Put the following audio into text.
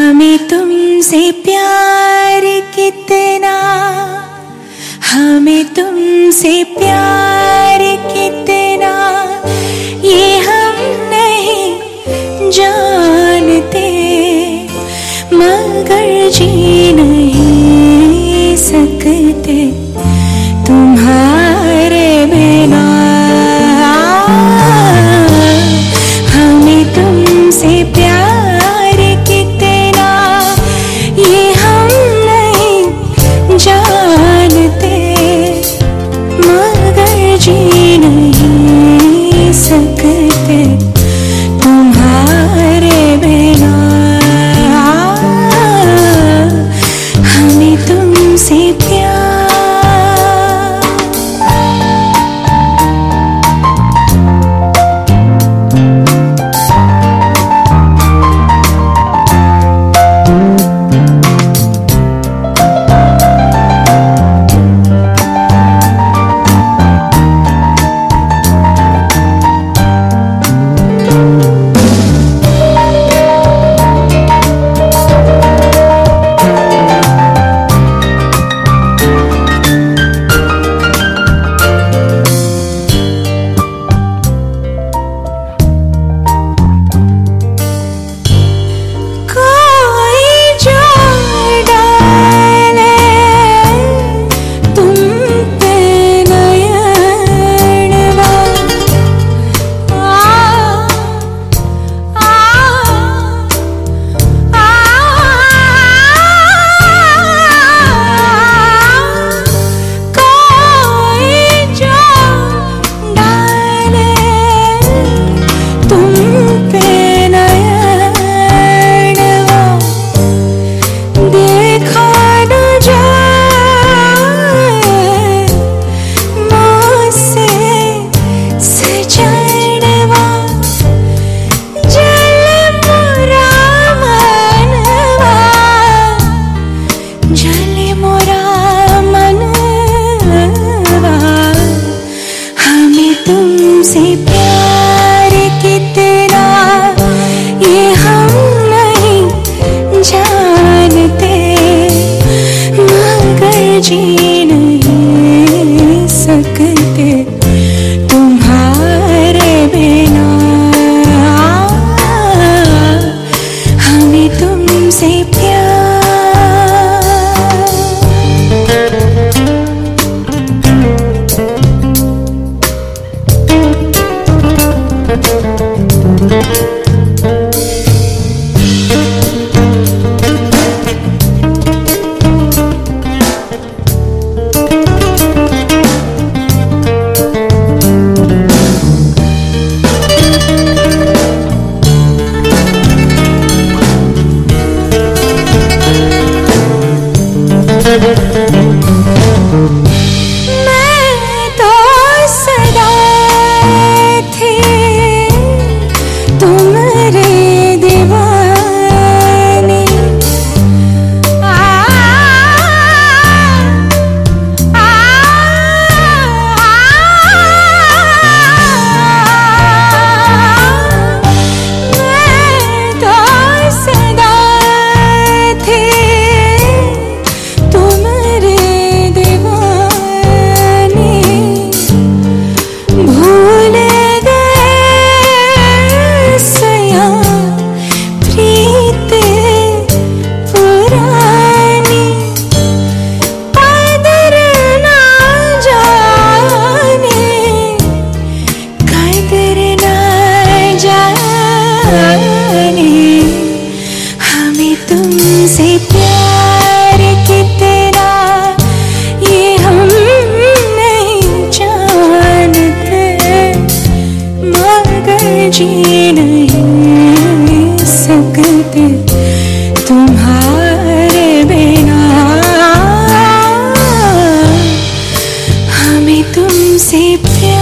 हमें तुमसे प्यार कितना हमें तुमसे प्यार कितना। तुमसे तुमसे प्यार कितना ये हम नहीं जानते मगर जी नहीं। keep